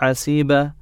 حسب